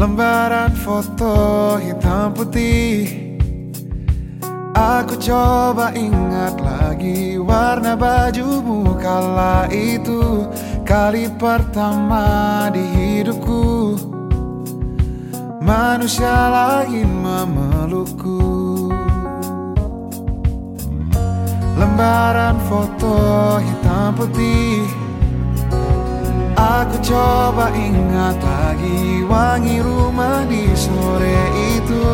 Lembaran foto hitam putih. Aku coba ingat lagi warna bajumu kala itu. Kali pertama di hidupku. Manusia lain memelukku. Lembaran foto hitam putih Aku coba ingat lagi wangi rumah di sore itu.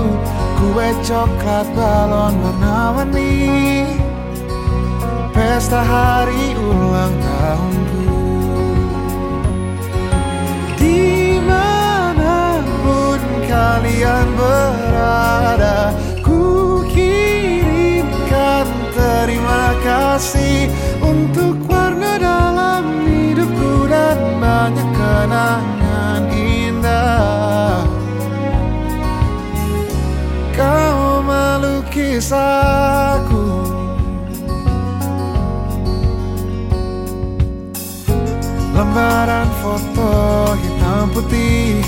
Kue coklat balon warna-warni Pesta hari ulang tahunku kenangan indah. Kau melukis aku Lembaran foto hitam putih.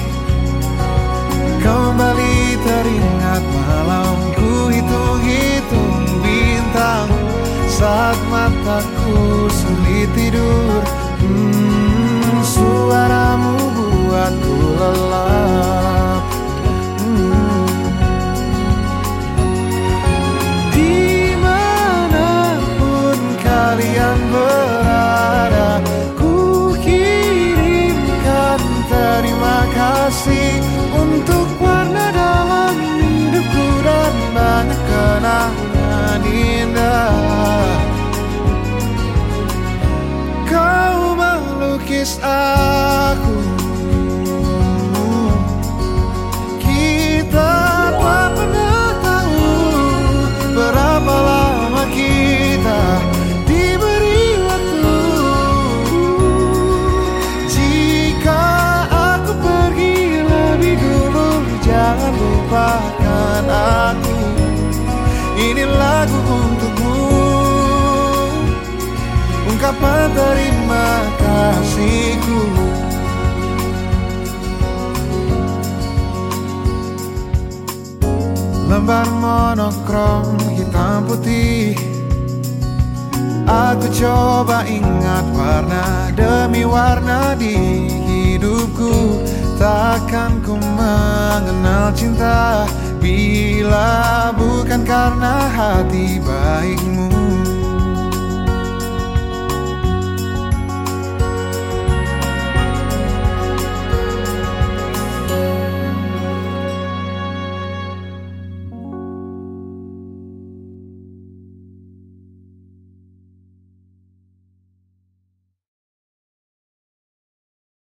Kembali teringat malamku hitung-hitung bintang Saat mataku terima Ungkapan terima kasihku. Lembar monokrom hitam putih. Aku coba ingat warna demi warna di hidupku. Takkan ku mengenal cinta Bila bukan karena hati baikmu